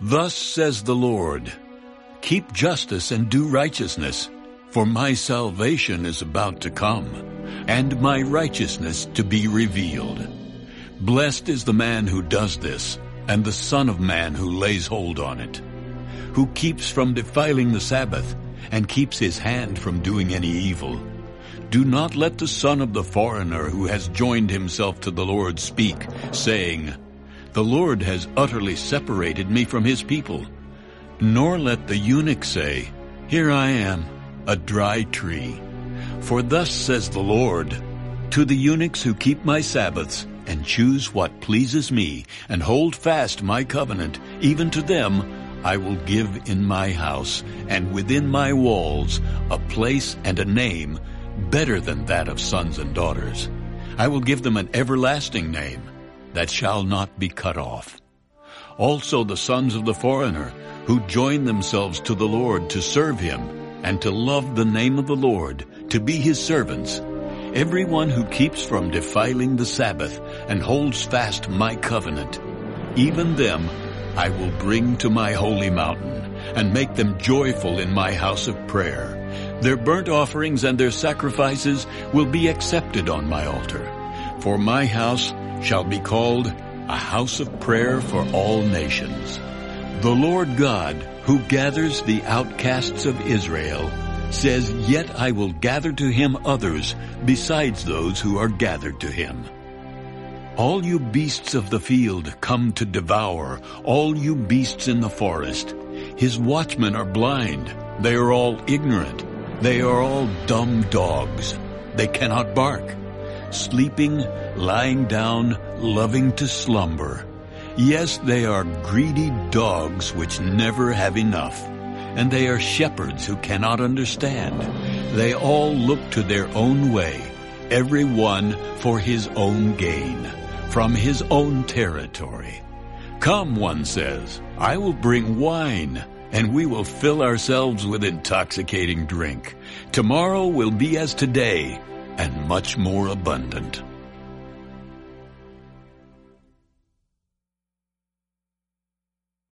Thus says the Lord, Keep justice and do righteousness, for my salvation is about to come, and my righteousness to be revealed. Blessed is the man who does this, and the Son of Man who lays hold on it, who keeps from defiling the Sabbath, and keeps his hand from doing any evil. Do not let the son of the foreigner who has joined himself to the Lord speak, saying, The Lord has utterly separated me from his people. Nor let the eunuch say, Here I am, a dry tree. For thus says the Lord, To the eunuchs who keep my Sabbaths, and choose what pleases me, and hold fast my covenant, even to them I will give in my house, and within my walls, a place and a name better than that of sons and daughters. I will give them an everlasting name that shall not be cut off. Also the sons of the foreigner, who join themselves to the Lord to serve him, and to love the name of the Lord, to be his servants. Everyone who keeps from defiling the Sabbath and holds fast my covenant, even them I will bring to my holy mountain, and make them joyful in my house of prayer. Their burnt offerings and their sacrifices will be accepted on my altar. For my house shall be called a house of prayer for all nations. The Lord God, who gathers the outcasts of Israel, says, Yet I will gather to him others besides those who are gathered to him. All you beasts of the field come to devour, all you beasts in the forest. His watchmen are blind, they are all ignorant, they are all dumb dogs. They cannot bark. Sleeping, lying down, loving to slumber. Yes, they are greedy dogs which never have enough. And they are shepherds who cannot understand. They all look to their own way, every one for his own gain from his own territory. Come, one says, I will bring wine, and we will fill ourselves with intoxicating drink. Tomorrow will be as today, and much more abundant.